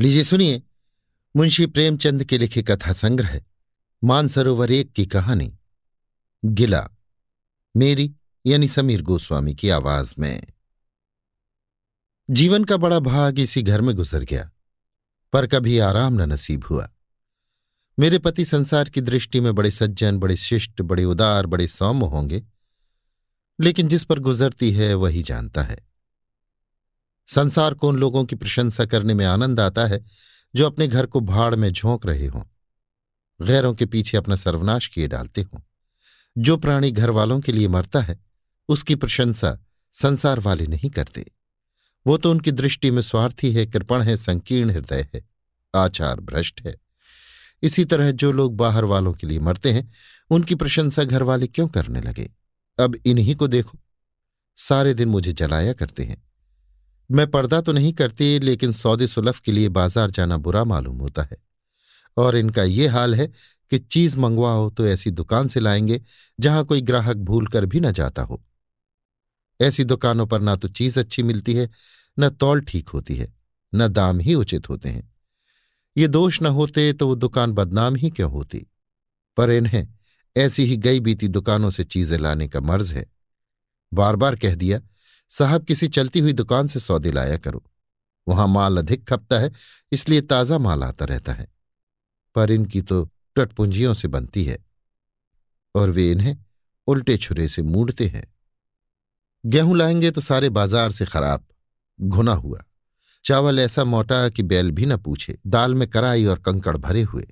लीजिए सुनिए, मुंशी प्रेमचंद के लिखे कथा संग्रह, मानसरोवर एक की कहानी। गिला, मेरी यानी समीर गोस्वामी की आवाज़ में। जीवन का बड़ा भाग इसी घर में गुजर गया, पर कभी आराम न नसीब हुआ। मेरे पति संसार की दृष्टि में बड़े सज्जन, बड़े शिष्ट, बड़े उदार, बड़े सौम्य होंगे, लेकिन जिस पर गुजरती है वही जानता है। संसार को उन लोगों की प्रशंसा करने में आनंद आता है, जो अपने घर को भाड़ में झोंक रहे हों। गैरों के पीछे अपना सर्वनाश किए डालते हों। जो प्राणी घर वालों के लिए मरता है, उसकी प्रशंसा संसार वाले नहीं करते। वो तो उनकी दृष्टि में स्वार्थी है, कृपण है, संकीर्ण हृदय है, आचार भ्रष्ट है। इसी तरह जो लोग बाहर वालों के लिए मरते हैं, उनकी प्रशंसा घर वाले क्यों करने लगे? अब इन्हीं को देखो। सारे दिन मुझे जलाया करते हैं। मैं पर्दा तो नहीं करती, लेकिन सौदे सुलफ के लिए बाज़ार जाना बुरा मालूम होता है। और इनका ये हाल है कि चीज़ मंगवाओ तो ऐसी दुकान से लाएँगे, जहाँ कोई ग्राहक भूल कर भी ना जाता हो। ऐसी दुकानों पर ना तो चीज़ अच्छी मिलती है, न तौल ठीक होती है, न दाम ही उचित होते हैं। ये दोष न होते तो वो दुकान बदनाम ही क्यों होती? पर इन्हें ऐसी ही गई बीती दुकानों से चीज़ें लाने का मर्ज है। बार बार कह दिया साहब किसी चलती हुई दुकान से सौदे लाया करो। वहाँ माल अधिक खपता है, इसलिए ताज़ा माल आता रहता है। पर इनकी तो टटपुंजियों से बनती है। और वे इन्हें उल्टे छुरे से मूडते हैं। गेहूँ लाएँगे तो सारे बाज़ार से खराब, घुना हुआ। चावल ऐसा मोटा कि बैल भी न पूछे। दाल में कराई और कंकड़ भरे हुए।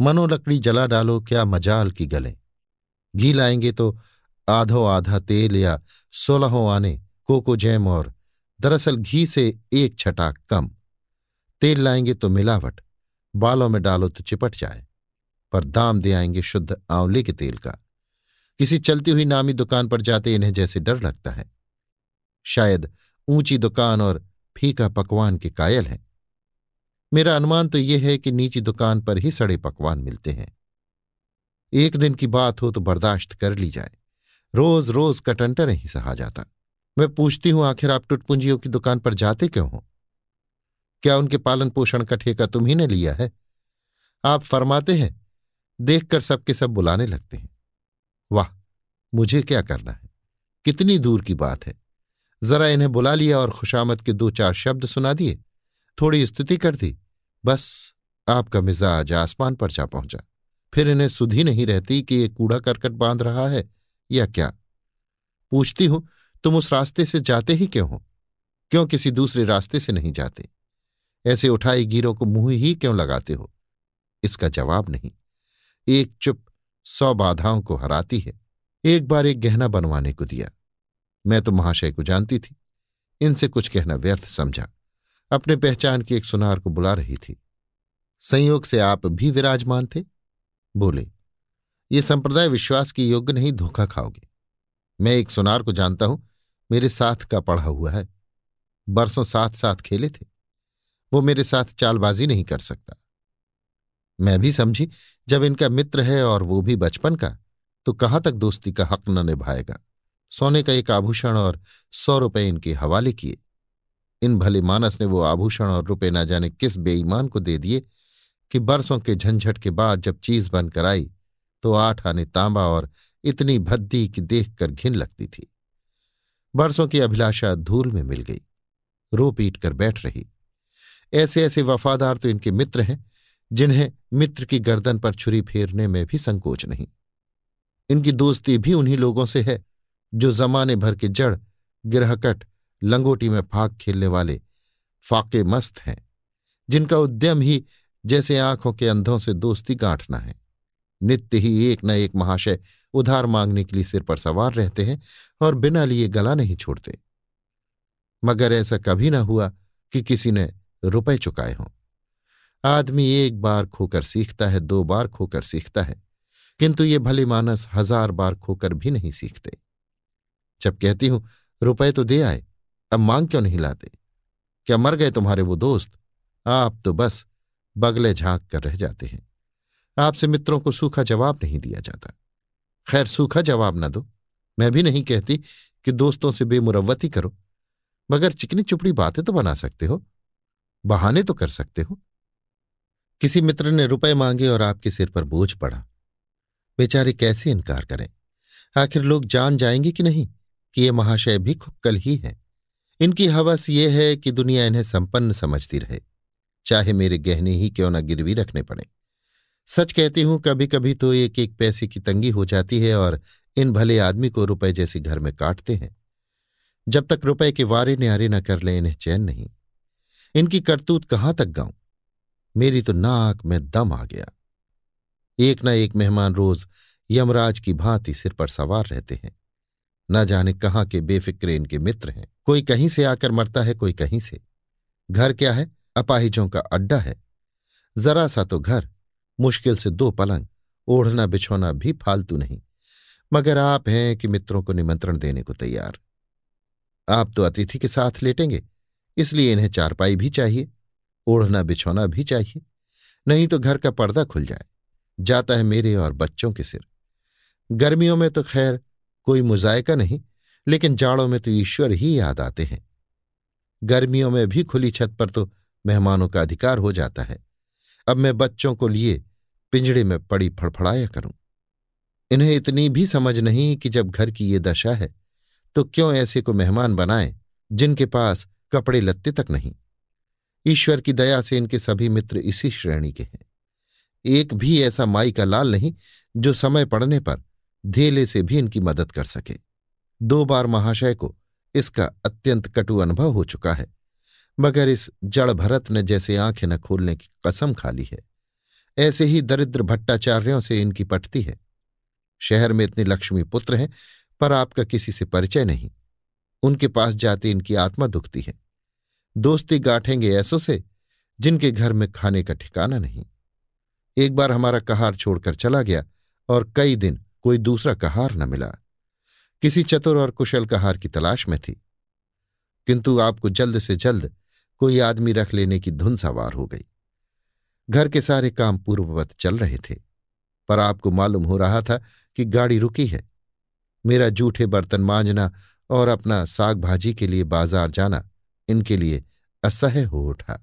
मनो लकड़ी जला डालो, क्या मजाल की गले। घी लाएँगे तो आधो आधा तेल या सोलहों आने कोको जैम और दरअसल घी से एक छटाक कम। तेल लाएँगे तो मिलावट, बालों में डालो तो चिपट जाए, पर दाम दे आएँगे शुद्ध आंवले के तेल का। किसी चलती हुई नामी दुकान पर जाते इन्हें जैसे डर लगता है। शायद ऊँची दुकान और फीका पकवान के कायल हैं। मेरा अनुमान तो यह है कि नीची दुकान पर ही सड़े पकवान मिलते हैं। एक दिन की बात हो तो बर्दाश्त कर ली जाए। रोज रोज कटंटर नहीं सहा जाता। मैं पूछती हूँ, आखिर आप टुटपुंजियों की दुकान पर जाते क्यों हो? क्या उनके पालन पोषण का ठेका तुम्ही ने लिया है? आप फरमाते हैं, देखकर सबके सब बुलाने लगते हैं। वाह, मुझे क्या करना है? कितनी दूर की बात है। जरा इन्हें बुला लिया और खुशामद के दो चार शब्द सुना दिए। थोड़ी स्तुति कर दी। बस, आपका मिजाज आसमान पर जा पहुँचा। फिर इन्हें सुधी नहीं रहती कि ये कूड़ा करकट बाँध रहा है या क्या? पूछती हूँ तुम उस रास्ते से जाते ही क्यों हो? क्यों किसी दूसरे रास्ते से नहीं जाते? ऐसे उठाए गिरों को मुँह ही क्यों लगाते हो? इसका जवाब नहीं। एक चुप सौ बाधाओं को हराती है। एक बार एक गहना बनवाने को दिया। मैं तो महाशय को जानती थी। इनसे कुछ कहना व्यर्थ समझा। अपने पहचान की एक सुनार को बुला रही थी। संयोग से आप भी विराजमान थे? बोले, ये संप्रदाय विश्वास के योग्य नहीं, धोखा खाओगे। मैं एक सुनार को जानता हूँ। मेरे साथ का पढ़ा हुआ है। बरसों साथ साथ खेले थे। वो मेरे साथ चालबाजी नहीं कर सकता। मैं भी समझी, जब इनका मित्र है और वो भी बचपन का तो कहाँ तक दोस्ती का हक न निभाएगा? सोने का एक आभूषण और सौ रुपए इनके हवाले किए। इन भले मानस ने वो आभूषण और रुपए ना जाने किस बेईमान को दे दिए कि बरसों के झंझट के बाद जब चीज़ बनकर आई तो आठ आने तांबा और इतनी भद्दी कि देखकर घिन लगती थी। बरसों की अभिलाषा धूल में मिल गई। रो पीट कर बैठ रही। ऐसे ऐसे वफादार तो इनके मित्र हैं, जिन्हें मित्र की गर्दन पर छुरी फेरने में भी संकोच नहीं। इनकी दोस्ती भी उन्हीं लोगों से है, जो जमाने भर के जड़, गिरहकट, लंगोटी में फाक खेलने वाले फाके मस्त हैं, जिनका उद्यम ही जैसे आँखों के अंधों से दोस्ती गांठना है। नित्य ही एक न एक महाशय उधार मांगने के लिए सिर पर सवार रहते हैं और बिना लिए गला नहीं छोड़ते। मगर ऐसा कभी ना हुआ कि किसी ने रुपए चुकाए हों। आदमी एक बार खोकर सीखता है, दो बार खोकर सीखता है, किंतु ये भले मानस हज़ार बार खोकर भी नहीं सीखते। जब कहती हूँ, रुपए तो दे आए, अब मांग क्यों नहीं लाते? क्या मर गए तुम्हारे वो दोस्त? आप तो बस बगले झाँक कर रह जाते हैं। आपसे मित्रों को सूखा जवाब नहीं दिया जाता। खैर, सूखा जवाब न दो। मैं भी नहीं कहती कि दोस्तों से बेमुरवती करो। मगर चिकनी चुपड़ी बातें तो बना सकते हो। बहाने तो कर सकते हो। किसी मित्र ने रुपए मांगे और आपके सिर पर बोझ पड़ा। बेचारे कैसे इनकार करें? आखिर लोग जान जाएँगे कि नहीं कि ये महाशय भी खुक्कल ही है। इनकी हवस ये है कि दुनिया इन्हें संपन्न समझती रहे। चाहे मेरे गहने ही क्यों न गिरवी रखने पड़े। सच कहती हूँ कभी कभी तो एक एक पैसे की तंगी हो जाती है और इन भले आदमी को रुपए जैसे घर में काटते हैं। जब तक रुपए के वारे न्यारे न कर ले, इन्हें चैन नहीं। इनकी करतूत कहाँ तक गाऊं? मेरी तो नाक में दम आ गया। एक न एक मेहमान रोज यमराज की भांति सिर पर सवार रहते हैं। न जाने कहाँ के बेफिक्रे इनके मित्र हैं। कोई कहीं से आकर मरता है, कोई कहीं से। घर क्या है? अपाहिजों का अड्डा है। जरा सा तो घर। मुश्किल से दो पलंग, ओढ़ना बिछोना भी फालतू नहीं। मगर आप हैं कि मित्रों को निमंत्रण देने को तैयार। आप तो अतिथि के साथ लेटेंगे, इसलिए इन्हें चारपाई भी चाहिए, ओढ़ना बिछोना भी चाहिए, नहीं तो घर का पर्दा खुल जाए, जाता है मेरे और बच्चों के सिर। गर्मियों में तो खैर कोई मुजायका नहीं, लेकिन जाड़ों में तो ईश्वर ही याद आते हैं। गर्मियों में भी खुली छत पर तो मेहमानों का अधिकार हो जाता है। अब मैं बच्चों को लिए पिंजड़े में पड़ी फड़फड़ाया करूँ। इन्हें इतनी भी समझ नहीं कि जब घर की ये दशा है तो क्यों ऐसे को मेहमान बनाएँ, जिनके पास कपड़े लत्ते तक नहीं? ईश्वर की दया से इनके सभी मित्र इसी श्रेणी के हैं। एक भी ऐसा माई का लाल नहीं, जो समय पड़ने पर धेले से भी इनकी मदद कर सके। दो बार महाशय को इसका अत्यंत कटु अनुभव हो चुका है, मगर इस जड़ भरत ने जैसे आँखें न खोलने की कसम खा ली है। ऐसे ही दरिद्र भट्टाचार्यों से इनकी पटती है। शहर में इतने लक्ष्मी पुत्र हैं, पर आपका किसी से परिचय नहीं। उनके पास जाते इनकी आत्मा दुखती है। दोस्ती गांठेंगे ऐसों से, जिनके घर में खाने का ठिकाना नहीं। एक बार हमारा कहार छोड़कर चला गया, और कई दिन कोई दूसरा कहार न मिला। किसी चतुर और कुशल कहार की तलाश में थी। किंतु आपको जल्द से जल्द कोई आदमी रख लेने की धुन सवार हो गई। घर के सारे काम पूर्ववत चल रहे थे, पर आपको मालूम हो रहा था कि गाड़ी रुकी है। मेरा जूठे बर्तन मांजना और अपना साग भाजी के लिए बाज़ार जाना इनके लिए असह्य हो उठा।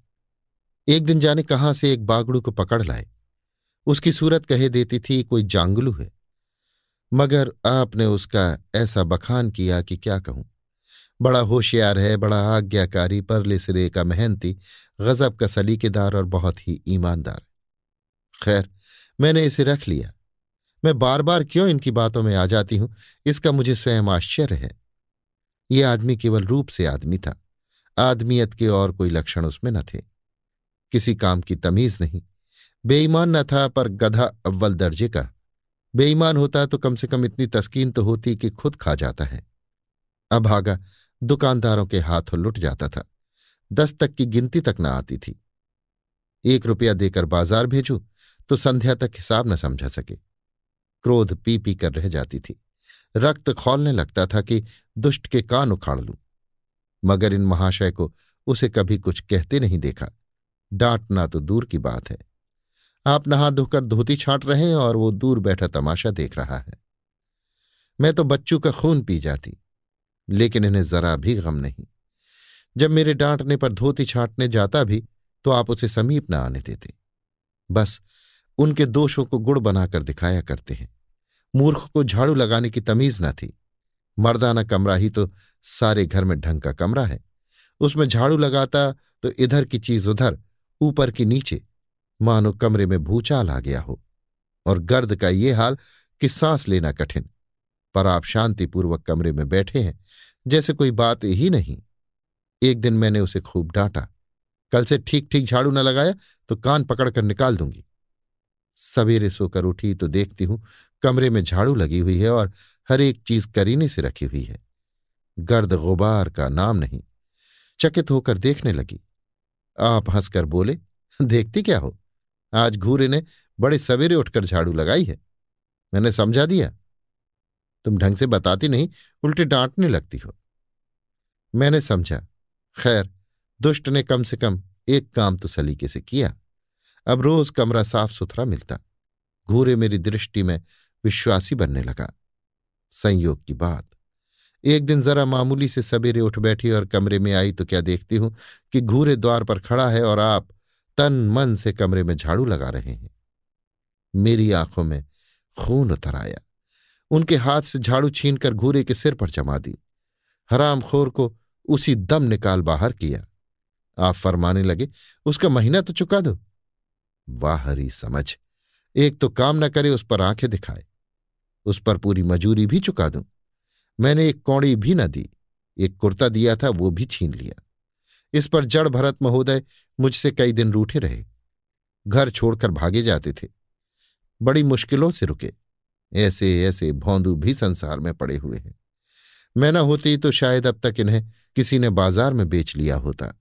एक दिन जाने कहाँ से एक बागड़ू को पकड़ लाए। उसकी सूरत कहे देती थी, कोई जांगलू है। मगर आपने उसका ऐसा बखान किया कि क्या कहूँ? बड़ा होशियार है, बड़ा आज्ञाकारी, परले सिरे का मेहनती, गजब का सलीकेदार और बहुत ही ईमानदार। खैर, मैंने इसे रख लिया। मैं बार बार क्यों इनकी बातों में आ जाती हूँ? इसका मुझे स्वयं आश्चर्य है। ये आदमी केवल रूप से आदमी था। आदमियत के और कोई लक्षण उसमें न थे। किसी काम की तमीज नहीं। बेईमान न था, पर गधा अव्वल दर्जे का। बेईमान होता तो कम से कम इतनी तस्कीन तो होती कि खुद खा जाता है। अभागा दुकानदारों के हाथों लुट जाता था। दस तक की गिनती तक न आती थी। एक रुपया देकर बाज़ार भेजू तो संध्या तक हिसाब न समझा सके। क्रोध पी पी कर रह जाती थी। रक्त खोलने लगता था कि दुष्ट के कान उखाड़ लूँ। मगर इन महाशय को उसे कभी कुछ कहते नहीं देखा। डांटना तो दूर की बात है। आप नहा धोकर धोती छाट रहे हैं और वो दूर बैठा तमाशा देख रहा है। मैं तो बच्चू का खून पी जाती। लेकिन इन्हें जरा भी गम नहीं। जब मेरे डांटने पर धोती छाटने जाता भी तो आप उसे समीप न आने देते। बस, उनके दोषों को गुड़ बनाकर दिखाया करते हैं। मूर्ख को झाड़ू लगाने की तमीज न थी। मर्दाना कमरा ही तो सारे घर में ढंग का कमरा है। उसमें झाड़ू लगाता तो इधर की चीज़ उधर, ऊपर की नीचे। मानो कमरे में भूचाल आ गया हो। और गर्द का ये हाल कि सांस लेना कठिन। पर आप शांतिपूर्वक कमरे में बैठे हैं, जैसे कोई बात ही नहीं। एक दिन मैंने उसे खूब डांटा। कल से ठीक ठीक झाड़ू न लगाया तो कान पकड़कर निकाल दूँगी। सवेरे सोकर उठी तो देखती हूँ, कमरे में झाड़ू लगी हुई है और हर एक चीज़ करीने से रखी हुई है। गर्द गुबार का नाम नहीं। चकित होकर देखने लगी। आप हंसकर बोले, देखती क्या हो? आज घूरे ने बड़े सवेरे उठकर झाड़ू लगाई है। मैंने समझा दिया। तुम ढंग से बताती नहीं, उल्टे डांटने लगती हो। मैंने समझा, खैर, दुष्ट ने कम से कम एक काम तो सलीके से किया। अब रोज कमरा साफ़ सुथरा मिलता, घूरे मेरी दृष्टि में विश्वासी बनने लगा। संयोग की बात, एक दिन जरा मामूली से सवेरे उठ बैठी और कमरे में आई तो क्या देखती हूँ कि घूरे द्वार पर खड़ा है और आप तन मन से कमरे में झाड़ू लगा रहे हैं। मेरी आँखों में खून उतर आया। उनके हाथ से झाड़ू छीनकर घूरे के सिर पर जमा दी। हराम खोर को उसी दम निकाल बाहर किया। आप फरमाने लगे, उसका महीना तो चुका दो। वाह हरी समझ। एक तो काम न करे, उस पर आँखें दिखाए। उस पर पूरी मजूरी भी चुका दूँ। मैंने एक कौड़ी भी न दी। एक कुर्ता दिया था, वो भी छीन लिया। इस पर जड़ भरत महोदय मुझसे कई दिन रूठे रहे। घर छोड़कर भागे जाते थे। बड़ी मुश्किलों से रुके। ऐसे ऐसे भौंदू भी संसार में पड़े हुए हैं। मैं न होती तो शायद अब तक इन्हें किसी ने बाज़ार में बेच लिया होता।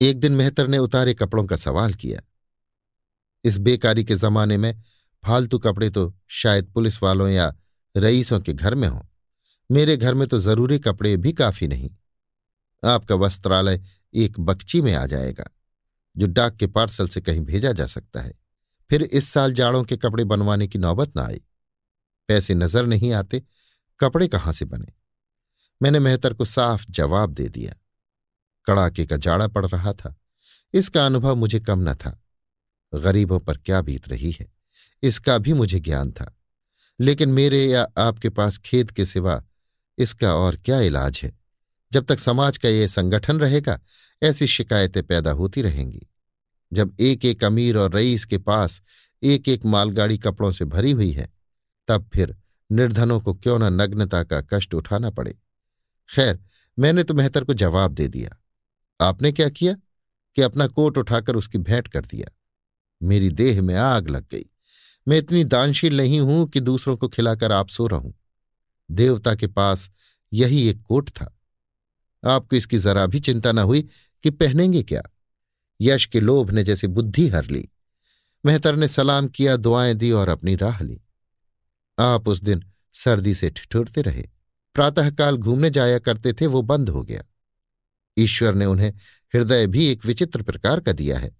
एक दिन मेहतर ने उतारे कपड़ों का सवाल किया। इस बेकारी के जमाने में फालतू कपड़े तो शायद पुलिस वालों या रईसों के घर में हों। मेरे घर में तो ज़रूरी कपड़े भी काफ़ी नहीं। आपका वस्त्रालय एक बक्ची में आ जाएगा, जो डाक के पार्सल से कहीं भेजा जा सकता है। फिर इस साल जाड़ों के कपड़े बनवाने की नौबत ना आई। पैसे नज़र नहीं आते, कपड़े कहाँ से बने? मैंने मेहतर को साफ़ जवाब दे दिया। कड़ाके का जाड़ा पड़ रहा था। इसका अनुभव मुझे कम न था। गरीबों पर क्या बीत रही है? इसका भी मुझे ज्ञान था। लेकिन मेरे या आपके पास खेत के सिवा इसका और क्या इलाज है? जब तक समाज का यह संगठन रहेगा, ऐसी शिकायतें पैदा होती रहेंगी। जब एक एक अमीर और रईस के पास एक एक मालगाड़ी कपड़ों से भरी हुई है तब फिर निर्धनों को क्यों न नग्नता का कष्ट उठाना पड़े? खैर, मैंने तो मेहतर को जवाब दे दिया। आपने क्या किया कि अपना कोट उठाकर उसकी भेंट कर दिया? मेरी देह में आग लग गई। मैं इतनी दानशील नहीं हूँ कि दूसरों को खिलाकर आप सो रहूँ। देवता के पास यही एक कोट था। आपको इसकी जरा भी चिंता न हुई कि पहनेंगे क्या? यश के लोभ ने जैसे बुद्धि हर ली। मेहतर ने सलाम किया, दुआएँ दी और अपनी राह ली। आप उस दिन सर्दी से ठिठुरते रहे। प्रातःकाल घूमने जाया करते थे, वो बंद हो गया। ईश्वर ने उन्हें हृदय भी एक विचित्र प्रकार का दिया है।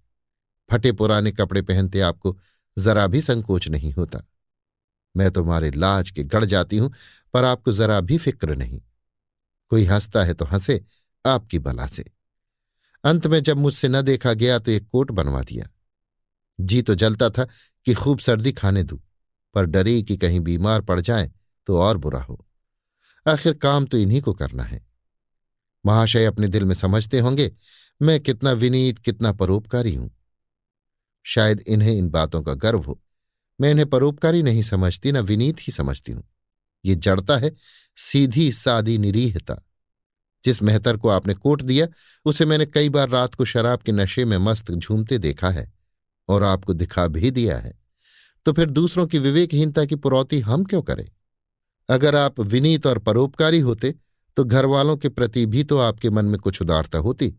फटे पुराने कपड़े पहनते आपको जरा भी संकोच नहीं होता। मैं तुम्हारे लाज के गढ़ जाती हूँ, पर आपको जरा भी फ़िक्र नहीं। कोई हंसता है तो हंसे, आपकी बला से। अंत में जब मुझसे न देखा गया तो एक कोट बनवा दिया। जी तो जलता था कि खूब सर्दी खाने दूँ। पर डरी कि कहीं बीमार पड़ जाए तो और बुरा हो। आखिर काम तो इन्हीं को करना है। महाशय अपने दिल में समझते होंगे, मैं कितना विनीत, कितना परोपकारी हूँ। शायद इन्हें इन बातों का गर्व हो। मैं इन्हें परोपकारी नहीं समझती, न विनीत ही समझती हूँ। ये जड़ता है सीधी सादी निरीहता। जिस मेहतर को आपने कोट दिया, उसे मैंने कई बार रात को शराब के नशे में मस्त झूमते देखा है और आपको दिखा भी दिया है। तो फिर दूसरों की विवेकहीनता की पुरौती हम क्यों करें? अगर आप विनीत और परोपकारी होते तो घर वालों के प्रति भी तो आपके मन में कुछ उदारता होती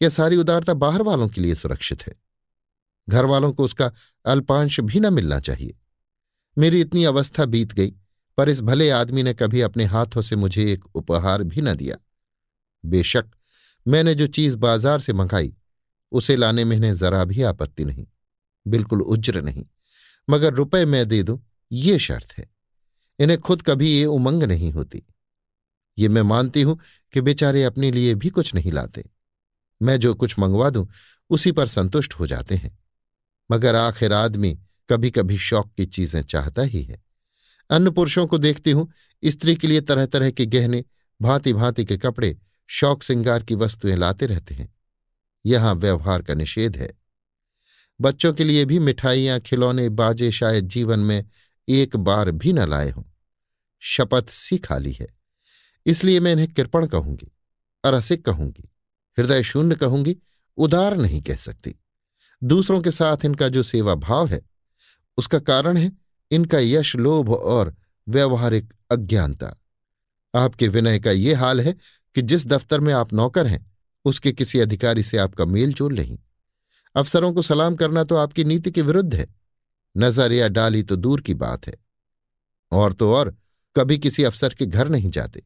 यह सारी उदारता बाहर वालों के लिए सुरक्षित है। घर वालों को उसका अल्पांश भी न मिलना चाहिए। मेरी इतनी अवस्था बीत गई, पर इस भले आदमी ने कभी अपने हाथों से मुझे एक उपहार भी न दिया। बेशक, मैंने जो चीज़ बाज़ार से मंगाई, उसे लाने में इन्हें जरा भी आपत्ति नहीं, बिल्कुल उज्र नहीं। मगर रुपए मैं दे दूँ, ये शर्त है। इन्हें खुद कभी ये उमंग नहीं होती। ये मैं मानती हूँ कि बेचारे अपने लिए भी कुछ नहीं लाते। मैं जो कुछ मंगवा दूँ, उसी पर संतुष्ट हो जाते हैं। मगर आखिर आदमी कभी कभी शौक की चीज़ें चाहता ही है। अन्य पुरुषों को देखती हूँ, स्त्री के लिए तरह तरह के गहने भांति भांति के कपड़े शौक श्रृंगार की वस्तुएँ लाते रहते हैं। यहाँ व्यवहार का निषेध है। बच्चों के लिए भी मिठाइयाँ, खिलौने, बाजे शायद जीवन में एक बार भी न लाए हों। शपथ सी खाली है। इसलिए मैं इन्हें कृपण कहूँगी, अरसिक कहूँगी, हृदय शून्य कहूँगी, उदार नहीं कह सकती। दूसरों के साथ इनका जो सेवा भाव है, उसका कारण है इनका यश, लोभ और व्यवहारिक अज्ञानता। आपके विनय का ये हाल है कि जिस दफ्तर में आप नौकर हैं, उसके किसी अधिकारी से आपका मेल जोल नहीं। अफसरों को सलाम करना तो आपकी नीति के विरुद्ध है। नज़रिया डाली तो दूर की बात है। और तो और, कभी किसी अफसर के घर नहीं जाते।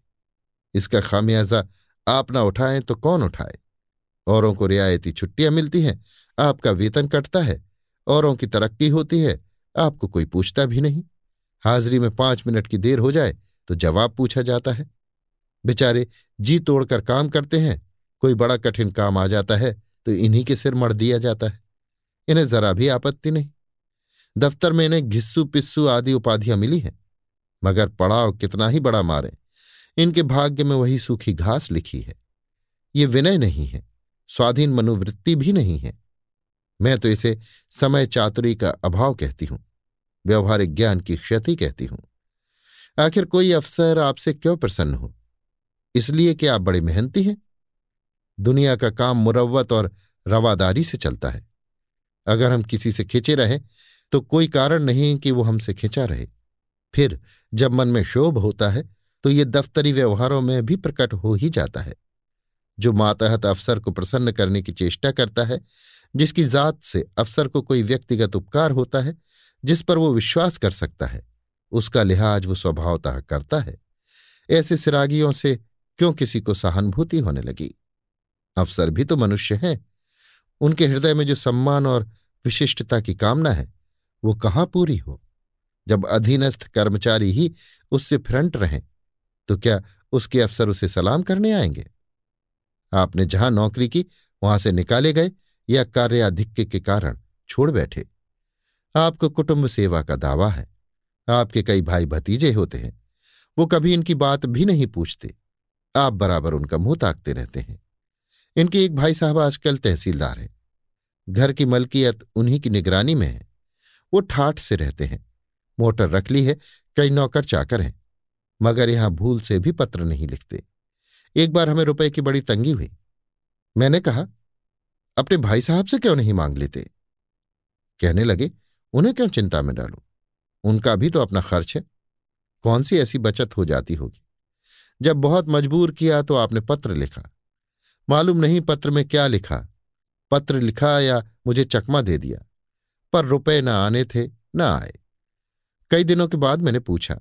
इसका खामियाजा आप ना उठाएँ तो कौन उठाए? औरों को रियायती छुट्टियाँ मिलती हैं, आपका वेतन कटता है। औरों की तरक्की होती है, आपको कोई पूछता भी नहीं। हाजिरी में पाँच मिनट की देर हो जाए तो जवाब पूछा जाता है। बेचारे जी तोड़कर काम करते हैं, कोई बड़ा कठिन काम आ जाता है तो इन्हीं के सिर मर दिया जाता है। इन्हें जरा भी आपत्ति नहीं। दफ्तर में इन्हें घिस्सू पिस्सू आदि उपाधियाँ मिली हैं, मगर पड़ाव कितना ही बड़ा मारे। इनके भाग्य में वही सूखी घास लिखी है। ये विनय नहीं है, स्वाधीन मनोवृत्ति भी नहीं है। मैं तो इसे समय चातुरी का अभाव कहती हूँ, व्यवहारिक ज्ञान की क्षति कहती हूँ। आखिर कोई अफसर आपसे क्यों प्रसन्न हो? इसलिए कि आप बड़े मेहनती हैं। दुनिया का काम मुरवत और रवादारी से चलता है। अगर हम किसी से खिंचे रहे तो कोई कारण नहीं कि वो हमसे खिंचा रहे। फिर जब मन में शोभ होता है तो ये दफ्तरी व्यवहारों में भी प्रकट हो ही जाता है, जो मातहत अफसर को प्रसन्न करने की चेष्टा करता है, जिसकी जात से अफसर को कोई व्यक्तिगत उपकार होता है, जिस पर वो विश्वास कर सकता है। उसका लिहाज वो स्वभावतः करता है। ऐसे सिरागियों से क्यों किसी को सहानुभूति होने लगी? अफसर भी तो मनुष्य हैं। उनके हृदय में जो सम्मान और विशिष्टता की कामना है, वो कहाँ पूरी हो? जब अधीनस्थ कर्मचारी ही उससे फ्रंट रहें तो क्या उसके अफसर उसे सलाम करने आएँगे? आपने जहाँ नौकरी की, वहाँ से निकाले गए या कार्याधिक्य के कारण छोड़ बैठे? आपको कुटुंब सेवा का दावा है। आपके कई भाई भतीजे होते हैं। वो कभी इनकी बात भी नहीं पूछते। आप बराबर उनका मुँह ताकते रहते हैं। इनके एक भाई साहब आजकल तहसीलदार हैं। घर की मलकियत उन्हीं की निगरानी में है। वो ठाठ से रहते हैं। मोटर रख ली है, कई नौकर चाकर हैं। मगर यहाँ भूल से भी पत्र नहीं लिखते। एक बार हमें रुपए की बड़ी तंगी हुई। मैंने कहा, अपने भाई साहब से क्यों नहीं मांग लेते? कहने लगे, उन्हें क्यों चिंता में डालो? उनका भी तो अपना खर्च है। कौन सी ऐसी बचत हो जाती होगी? जब बहुत मजबूर किया तो आपने पत्र लिखा। मालूम नहीं पत्र में क्या लिखा। पत्र लिखा या मुझे चकमा दे दिया। पर रुपए न आने थे, न आए। कई दिनों के बाद मैंने पूछा,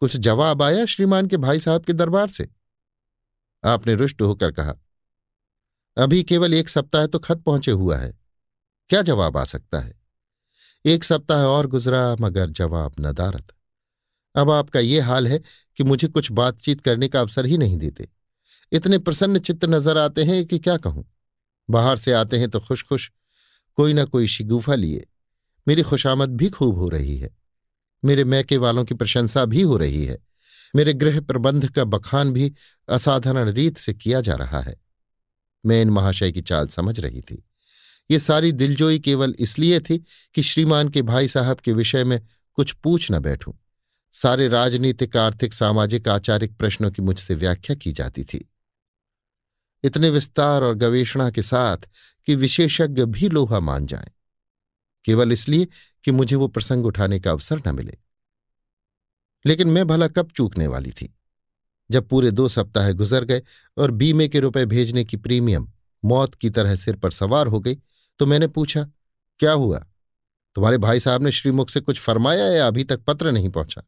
कुछ जवाब आया श्रीमान के भाई साहब के दरबार से? आपने रुष्ट होकर कहा, अभी केवल एक सप्ताह तो खत पहुँचे हुआ है। क्या जवाब आ सकता है? एक सप्ताह और गुजरा, मगर जवाब नदारत। अब आपका ये हाल है कि मुझे कुछ बातचीत करने का अवसर ही नहीं देते। इतने प्रसन्न चित्त नज़र आते हैं कि क्या कहूँ? बाहर से आते हैं तो खुश खुश कोई ना कोई शिगुफा लिए। मेरी खुशामद भी खूब हो रही है। मेरे मैके वालों की प्रशंसा भी हो रही है। मेरे गृह प्रबंध का बखान भी असाधारण रीत से किया जा रहा है। मैं इन महाशय की चाल समझ रही थी। ये सारी दिलजोई केवल इसलिए थी कि श्रीमान के भाई साहब के विषय में कुछ पूछ न बैठूं। सारे राजनीतिक, आर्थिक, सामाजिक, आचारिक प्रश्नों की मुझसे व्याख्या की जाती थी। इतने विस्तार और गवेषणा के साथ कि विशेषज्ञ भी लोहा मान जाए। केवल इसलिए कि मुझे वो प्रसंग उठाने का अवसर न मिले। लेकिन मैं भला कब चूकने वाली थी? जब पूरे दो सप्ताह गुजर गए और बीमे के रुपए भेजने की प्रीमियम मौत की तरह सिर पर सवार हो गई तो मैंने पूछा, क्या हुआ? तुम्हारे भाई साहब ने श्रीमुख से कुछ फरमाया या अभी तक पत्र नहीं पहुँचा?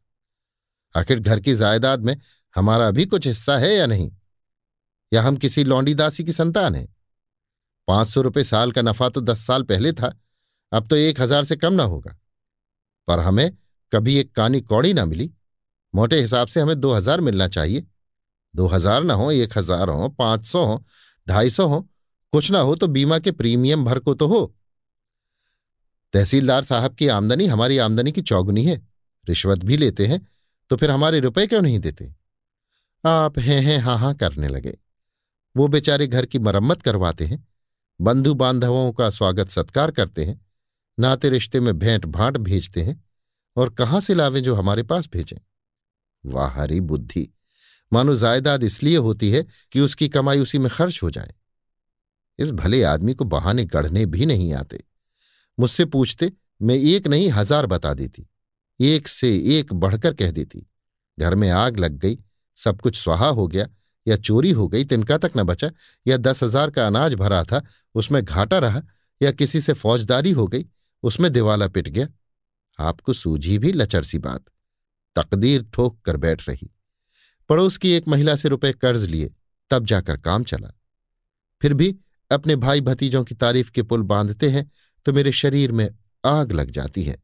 आखिर घर की जायदाद में हमारा भी कुछ हिस्सा है या नहीं? या हम किसी लौंडी दासी की संतान हैं? पाँच सौ रुपये साल का नफा तो दस साल पहले था, अब तो एक हज़ार से कम ना होगा। पर हमें कभी एक कानी कौड़ी ना मिली। मोटे हिसाब से हमें दो हज़ार मिलना चाहिए। दो हज़ार ना हो, एक हज़ार हो, पाँच सौ हो, ढाई सौ हो, कुछ ना हो तो बीमा के प्रीमियम भर को तो हो। तहसीलदार साहब की आमदनी हमारी आमदनी की चौगुनी है। रिश्वत भी लेते हैं तो फिर हमारे रुपए क्यों नहीं देते? आप हैं हैं हाँ हाँ करने लगे। वो बेचारे घर की मरम्मत करवाते हैं बंधु बांधवों का स्वागत सत्कार करते हैं, नाते रिश्ते में भेंट भांट भेजते हैं और कहाँ से लावें जो हमारे पास भेजें? वाह बुद्धि। मानो जायदाद इसलिए होती है कि उसकी कमाई उसी में खर्च हो जाए। इस भले आदमी को बहाने गढ़ने भी नहीं आते। मुझसे पूछते, मैं एक नहीं, हज़ार बता देती। एक से एक बढ़कर कह देती। घर में आग लग गई, सब कुछ स्वाहा हो गया या चोरी हो गई, तिनका तक न बचा, या दस हज़ार का अनाज भरा था, उसमें घाटा रहा, या किसी से फौजदारी हो गई, उसमें दिवाला पिट गया। आपको सूझी भी लचर सी बात। तकदीर ठोक कर बैठ रही। पड़ोस की एक महिला से रुपए कर्ज लिए, तब जाकर काम चला। फिर भी अपने भाई भतीजों की तारीफ़ के पुल बांधते हैं तो मेरे शरीर में आग लग जाती है।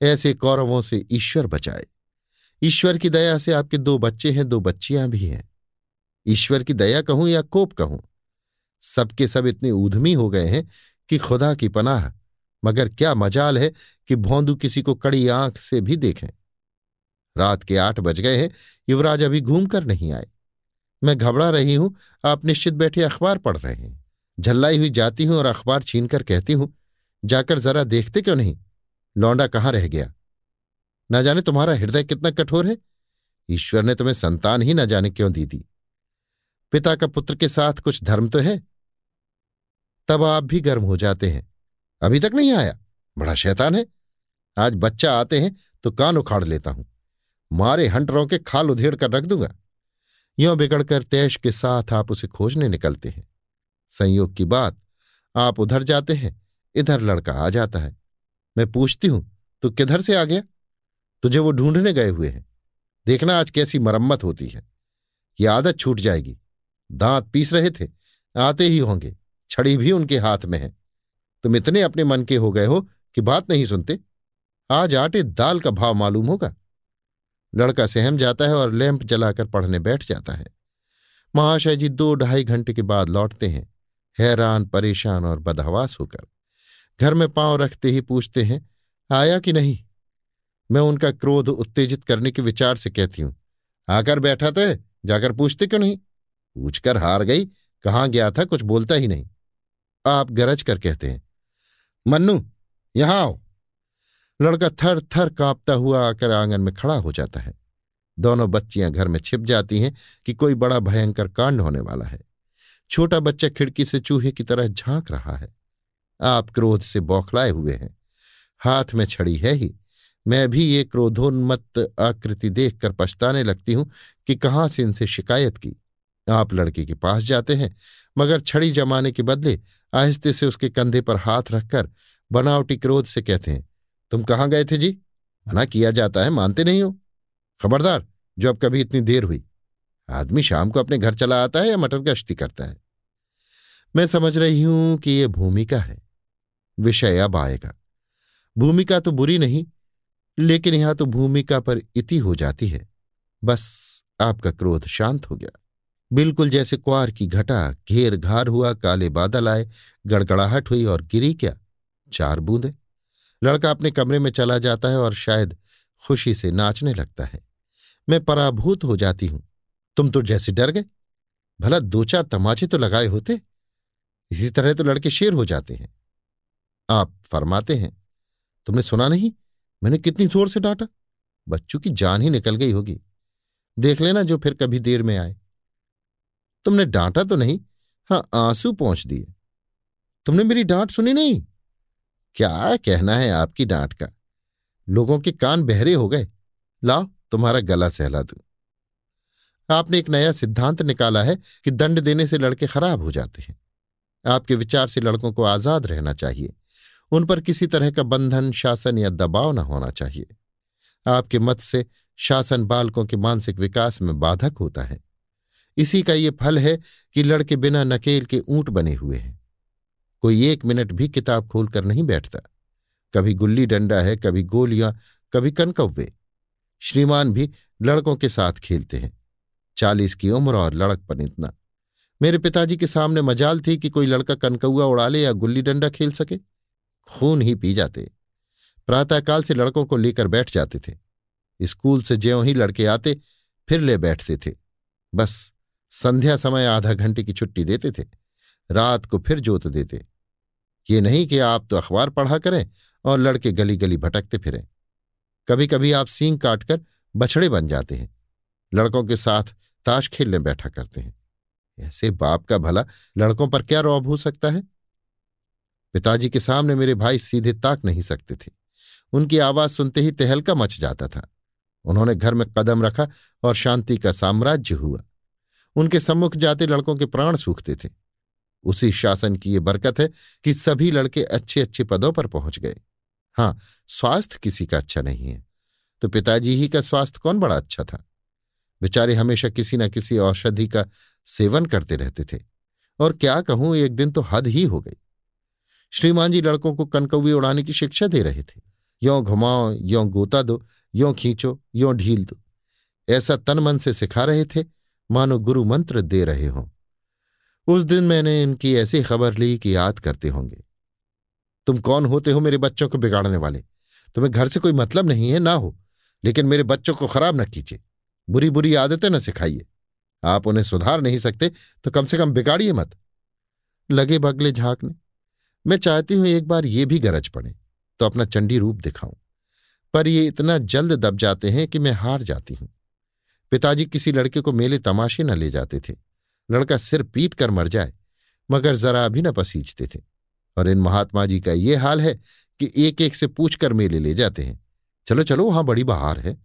ऐसे कौरवों से ईश्वर बचाए। ईश्वर की दया से आपके दो बच्चे हैं, दो बच्चियाँ भी हैं। ईश्वर की दया कहूँ या कोप कहूँ? सबके सब इतने ऊधमी हो गए हैं कि खुदा की पनाह। मगर क्या मजाल है कि भोंदू किसी को कड़ी आँख से भी देखें। रात के आठ बज गए हैं, युवराज अभी घूम कर नहीं आए। मैं घबरा रही हूँ, आप निश्चित बैठे अखबार पढ़ रहे हैं। झल्लाई हुई जाती हूँ और अखबार छीन कर कहती हूँ, जाकर जरा देखते क्यों नहीं? लौंडा कहाँ रह गया? न जाने तुम्हारा हृदय कितना कठोर है। ईश्वर ने तुम्हें संतान ही न जाने क्यों दी थी? पिता का पुत्र के साथ कुछ धर्म तो है। तब आप भी गर्म हो जाते हैं। अभी तक नहीं आया। बड़ा शैतान है। आज बच्चा आते हैं तो कान उखाड़ लेता हूँ। मारे हंटरों के खाल उधेड़ कर रख दूँगा। यों बिगड़कर तैश के साथ आप उसे खोजने निकलते हैं। संयोग की बात, आप उधर जाते हैं, इधर लड़का आ जाता है। मैं पूछती हूँ, तू किधर से आ गया? तुझे वो ढूँढने गए हुए हैं। देखना आज कैसी मरम्मत होती है। ये आदत छूट जाएगी। दांत पीस रहे थे। आते ही होंगे। छड़ी भी उनके हाथ में है। तुम इतने अपने मन के हो गए हो कि बात नहीं सुनते। आज आटे दाल का भाव मालूम होगा। लड़का सहम जाता है और लैंप जलाकर पढ़ने बैठ जाता है। महाशय जी दो ढाई घंटे के बाद लौटते हैं। हैरान, परेशान और बदहवास होकर। घर में पाँव रखते ही पूछते हैं, आया कि नहीं? मैं उनका क्रोध उत्तेजित करने के विचार से कहती हूँ, आकर बैठा था जाकर पूछते क्यों नहीं? पूछकर हार गई। कहाँ गया था? कुछ बोलता ही नहीं। आप गरज कर कहते हैं, मन्नू, यहाँ आओ। लड़का थर थर कांपता हुआ आकर आँगन में खड़ा हो जाता है। दोनों बच्चियाँ घर में छिप जाती हैं कि कोई बड़ा भयंकर कांड होने वाला है। छोटा बच्चा खिड़की से चूहे की तरह झाँक रहा है। आप क्रोध से बौखलाए हुए हैं। हाथ में छड़ी है ही। मैं भी ये क्रोधोन्मत्त आकृति देखकर पछताने लगती हूँ कि कहाँ से इनसे शिकायत की। आप लड़के के पास जाते हैं, मगर छड़ी जमाने के बदले आहिस्ते से उसके कंधे पर हाथ रखकर बनावटी क्रोध से कहते हैं, तुम कहाँ गए थे जी? मना किया जाता है, मानते नहीं हो? खबरदार, जो अब कभी इतनी देर हुई। आदमी शाम को अपने घर चला आता है या मटर गश्ती करता है? मैं समझ रही हूँ कि यह भूमिका है, विषय अब आएगा। भूमिका तो बुरी नहीं, लेकिन यहाँ तो भूमिका पर इति हो जाती है। बस आपका क्रोध शांत हो गया। बिल्कुल जैसे क्वार की घटा, घेर घार हुआ, काले बादल आए, गड़गड़ाहट हुई और गिरी क्या? चार बूंदे। लड़का अपने कमरे में चला जाता है और शायद खुशी से नाचने लगता है। मैं पराभूत हो जाती हूँ। तुम तो जैसे डर गए। भला दो चार तमाचे तो लगाए होते? इसी तरह तो लड़के शेर हो जाते हैं। आप फरमाते हैं, तुमने सुना नहीं? मैंने कितनी ज़ोर से डांटा। बच्चों की जान ही निकल गई होगी। देख लेना जो फिर कभी देर में आए। तुमने डांटा तो नहीं? हाँ आँसू पहुँच दिए। तुमने मेरी डांट सुनी नहीं? क्या कहना है आपकी डांट का? लोगों के कान बहरे हो गए। लाओ, तुम्हारा गला सहला दू। आपने एक नया सिद्धांत निकाला है कि दंड देने से लड़के खराब हो जाते हैं। आपके विचार से लड़कों को आज़ाद रहना चाहिए। उन पर किसी तरह का बंधन, शासन या दबाव न होना चाहिए। आपके मत से शासन बालकों के मानसिक विकास में बाधक होता है। इसी का ये फल है कि लड़के बिना नकेल के ऊँट बने हुए हैं। कोई एक मिनट भी किताब खोलकर नहीं बैठता। कभी गुल्ली डंडा है, कभी गोलियाँ, कभी कनकव्वे। श्रीमान भी लड़कों के साथ खेलते हैं। चालीस की उम्र और लड़कपन इतना। मेरे पिताजी के सामने मजाल थी कि कोई लड़का कनकौआ उड़ा ले या गुल्ली डंडा खेल सके। खून ही पी जाते। प्रातःकाल से लड़कों को लेकर बैठ जाते थे। स्कूल से ज्यों ही लड़के आते, फिर ले बैठते थे। बस संध्या समय आधा घंटे की छुट्टी देते थे। रात को फिर जोत देते। ये नहीं कि आप तो अखबार पढ़ा करें और लड़के गली गली भटकते फिरें। कभी कभी आप सींग काटकर बछड़े बन जाते हैं। लड़कों के साथ ताश खेलने बैठा करते हैं। ऐसे बाप का भला लड़कों पर क्या रौब हो सकता है? पिताजी के सामने मेरे भाई सीधे ताक नहीं सकते थे। उनकी आवाज़ सुनते ही तहलका मच जाता था। उन्होंने घर में कदम रखा और शांति का साम्राज्य हुआ। उनके सम्मुख जाते लड़कों के प्राण सूखते थे। उसी शासन की ये बरकत है कि सभी लड़के अच्छे अच्छे पदों पर पहुँच गए। हाँ स्वास्थ्य किसी का अच्छा नहीं है। तो पिताजी ही का स्वास्थ्य कौन बड़ा अच्छा था? बेचारे हमेशा किसी न किसी औषधि का सेवन करते रहते थे। और क्या कहूँ, एक दिन तो हद ही हो गई। श्रीमान जी लड़कों को कनकौवी उड़ाने की शिक्षा दे रहे थे। यों घुमाओ, यों गोता दो, यों खींचो, यों ढील दो। ऐसा तन मन से सिखा रहे थे मानो गुरु मंत्र दे रहे हों। उस दिन मैंने इनकी ऐसी खबर ली कि याद करते होंगे। तुम कौन होते हो मेरे बच्चों को बिगाड़ने वाले? तुम्हें घर से कोई मतलब नहीं है, ना हो। लेकिन मेरे बच्चों को खराब न कीजिए। बुरी बुरी आदतें न सिखाइए। आप उन्हें सुधार नहीं सकते तो कम से कम बिगाड़िए मत। लगे बगले झांकने मैं चाहती हूँ एक बार ये भी गरज पड़े तो अपना चंडी रूप दिखाऊँ। पर ये इतना जल्द दब जाते हैं कि मैं हार जाती हूँ। पिताजी किसी लड़के को मेले तमाशे न ले जाते थे। लड़का सिर पीट कर मर जाए, मगर जरा भी न पसीजते थे। और इन महात्मा जी का ये हाल है कि एक एक से पूछ कर मेले ले जाते हैं। चलो चलो, वहाँ बड़ी बहार है।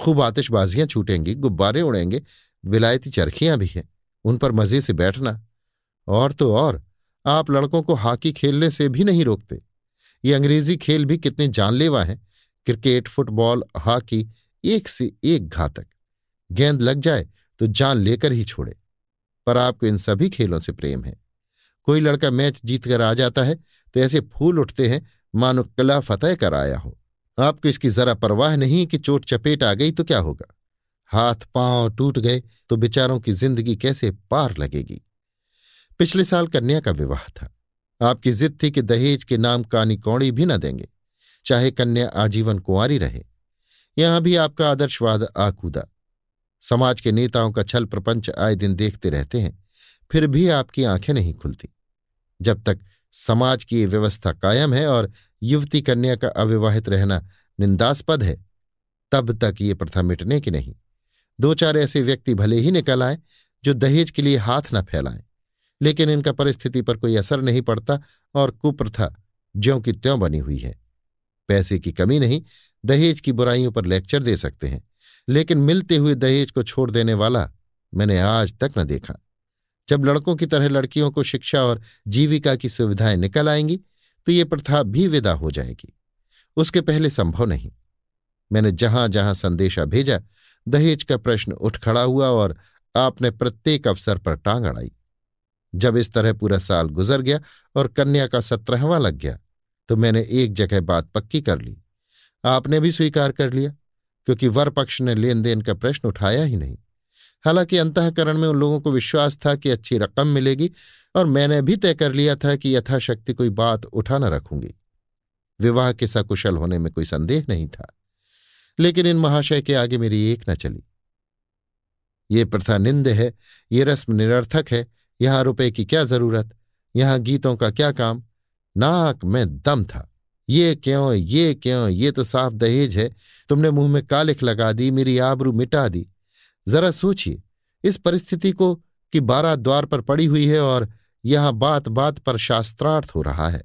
खूब आतिशबाजियाँ छूटेंगी, गुब्बारे उड़ेंगे, विलायती चरखियाँ भी हैं। उन पर मज़े से बैठना। और तो और, आप लड़कों को हॉकी खेलने से भी नहीं रोकते। ये अंग्रेज़ी खेल भी कितने जानलेवा हैं। क्रिकेट, फुटबॉल, हॉकी, एक से एक घातक। गेंद लग जाए तो जान लेकर ही छोड़े। पर आपको इन सभी खेलों से प्रेम है। कोई लड़का मैच जीतकर आ जाता है तो ऐसे फूल उठते हैं, मानो किला फतेह कर आया हो। आपको इसकी जरा परवाह नहीं कि चोट चपेट आ गई तो क्या होगा? हाथ, पाँव टूट गए तो बेचारों की ज़िंदगी कैसे पार लगेगी? पिछले साल कन्या का विवाह था। आपकी जिद थी कि दहेज के नाम कानी कौड़ी भी न देंगे। चाहे कन्या आजीवन कुंवारी रहे। यहाँ भी आपका आदर्शवाद आकूदा। समाज के नेताओं का छल प्रपंच आए दिन देखते रहते हैं, फिर भी आपकी आँखें नहीं खुलती। जब तक समाज की व्यवस्था कायम है और युवती कन्या का अविवाहित रहना निंदास्पद है, तब तक ये प्रथा मिटने की नहीं। दो चार ऐसे व्यक्ति भले ही निकल आए, जो दहेज के लिए हाथ न फैलाएँ, लेकिन इनका परिस्थिति पर कोई असर नहीं पड़ता और कुप्रथा ज्यों की त्यों बनी हुई है। पैसे की कमी नहीं, दहेज की बुराइयों पर लेक्चर दे सकते हैं। लेकिन मिलते हुए दहेज को छोड़ देने वाला मैंने आज तक न देखा। जब लड़कों की तरह लड़कियों को शिक्षा और जीविका की सुविधाएँ निकल आएँगी तो ये प्रथा भी विदा हो जाएगी। उसके पहले संभव नहीं। मैंने जहाँ जहाँ संदेशा भेजा, दहेज का प्रश्न उठ खड़ा हुआ और आपने प्रत्येक अवसर पर टांग अड़ाई। जब इस तरह पूरा साल गुजर गया और कन्या का सत्रहवां लग गया तो मैंने एक जगह बात पक्की कर ली। आपने भी स्वीकार कर लिया। क्योंकि वर पक्ष ने लेन देन का प्रश्न उठाया ही नहीं। हालाँकि अंतकरण में उन लोगों को विश्वास था कि अच्छी रकम मिलेगी और मैंने भी तय कर लिया था कि यथाशक्ति कोई बात उठा न रखूँगी। विवाह के सकुशल होने में कोई संदेह नहीं था। लेकिन इन महाशय के आगे मेरी एक न चली। ये प्रथा निंद है, ये रस्म निरर्थक है, यहाँ रुपए की क्या ज़रूरत, यहाँ गीतों का क्या काम, नाक में दम था। ये क्यों ये क्यों? ये तो साफ़ दहेज है। तुमने मुँह में कालिख लगा दी, मेरी आबरू मिटा दी। जरा सोचिए, इस परिस्थिति को कि बारह द्वार पर पड़ी हुई है और यहाँ बात बात पर शास्त्रार्थ हो रहा है।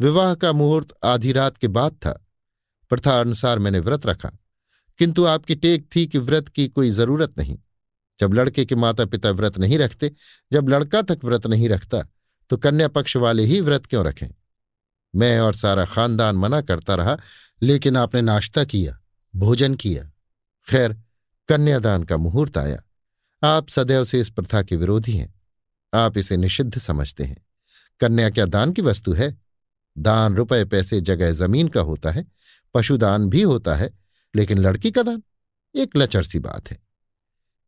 विवाह का मुहूर्त आधी रात के बाद था। प्रथा अनुसार मैंने व्रत रखा। किंतु आपकी टेक थी कि व्रत की कोई ज़रूरत नहीं। जब लड़के के माता पिता व्रत नहीं रखते, जब लड़का तक व्रत नहीं रखता तो कन्या पक्ष वाले ही व्रत क्यों रखें? मैं और सारा खानदान मना करता रहा, लेकिन आपने नाश्ता किया, भोजन किया। खैर, कन्यादान का मुहूर्त आया। आप सदैव से इस प्रथा के विरोधी हैं। आप इसे निषिद्ध समझते हैं। कन्या क्या दान की वस्तु है? दान रुपए पैसे जगह ज़मीन का होता है, पशुदान भी होता है, लेकिन लड़की का दान? एक लचर सी बात है।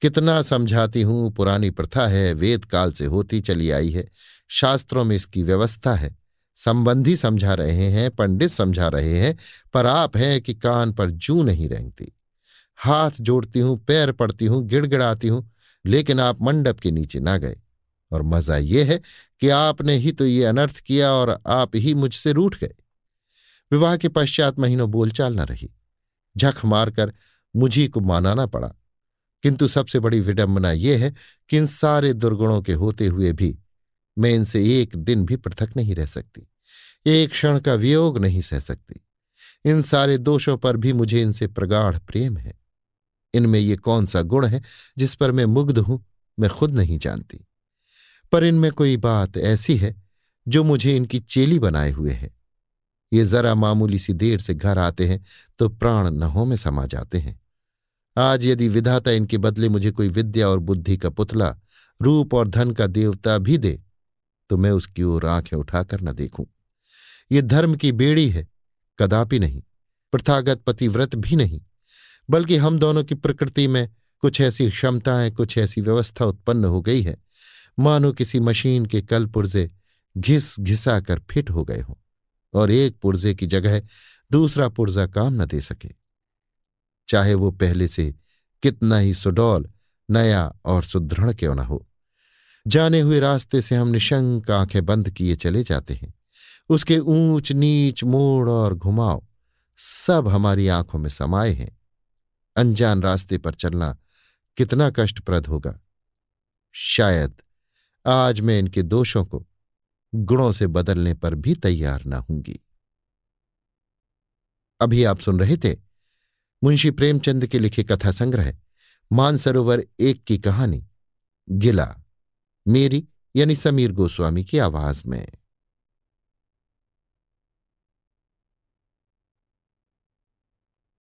कितना समझाती हूँ, पुरानी प्रथा है वेद काल से होती चली आई है, शास्त्रों में इसकी व्यवस्था है। संबंधी समझा रहे हैं, पंडित समझा रहे हैं, पर आप हैं कि कान पर जू नहीं रेंगती। हाथ जोड़ती हूँ, पैर पड़ती हूँ, गिड़गिड़ाती हूँ, लेकिन आप मंडप के नीचे ना गए। और मज़ा यह है कि आपने ही तो ये अनर्थ किया और आप ही मुझसे रूठ गए। विवाह के पश्चात महीनों बोलचाल न रही। झक मारकर मुझी को मानाना पड़ा। किंतु सबसे बड़ी विडंबना यह है कि इन सारे दुर्गुणों के होते हुए भी मैं इनसे एक दिन भी पृथक नहीं रह सकती। एक क्षण का वियोग नहीं सह सकती। इन सारे दोषों पर भी मुझे इनसे प्रगाढ़ प्रेम है। इनमें ये कौन सा गुण है जिस पर मैं मुग्ध हूँ, मैं खुद नहीं जानती। पर इनमें कोई बात ऐसी है जो मुझे इनकी चेली बनाए हुए है। ये जरा मामूली सी देर से घर आते हैं तो प्राण नहों में समा जाते हैं। आज यदि विधाता इनके बदले मुझे कोई विद्या और बुद्धि का पुतला, रूप और धन का देवता भी दे तो मैं उसकी ओर आँखें उठाकर न देखूँ। ये धर्म की बेड़ी है, कदापि नहीं, प्रथागत पतिव्रत भी नहीं, बल्कि हम दोनों की प्रकृति में कुछ ऐसी क्षमताएँ, कुछ ऐसी व्यवस्था उत्पन्न हो गई है। मानो किसी मशीन के कल पुर्जे घिस घिसा कर फिट हो गए हों, और एक पुर्जे की जगह दूसरा पुर्जा काम न दे सके। चाहे वो पहले से कितना ही सुडौल, नया और सुदृढ़ क्यों न हो। जाने हुए रास्ते से हम निशंक आँखें बंद किए चले जाते हैं। उसके ऊंच नीच मोड़ और घुमाव सब हमारी आँखों में समाये हैं। अनजान रास्ते पर चलना कितना कष्टप्रद होगा। शायद आज मैं इनके दोषों को गुणों से बदलने पर भी तैयार ना होंगी। अभी आप सुन रहे थे मुंशी प्रेमचंद के लिखे कथा संग्रह मानसरोवर एक की कहानी, गिला। मेरी यानी समीर गोस्वामी की आवाज़ में।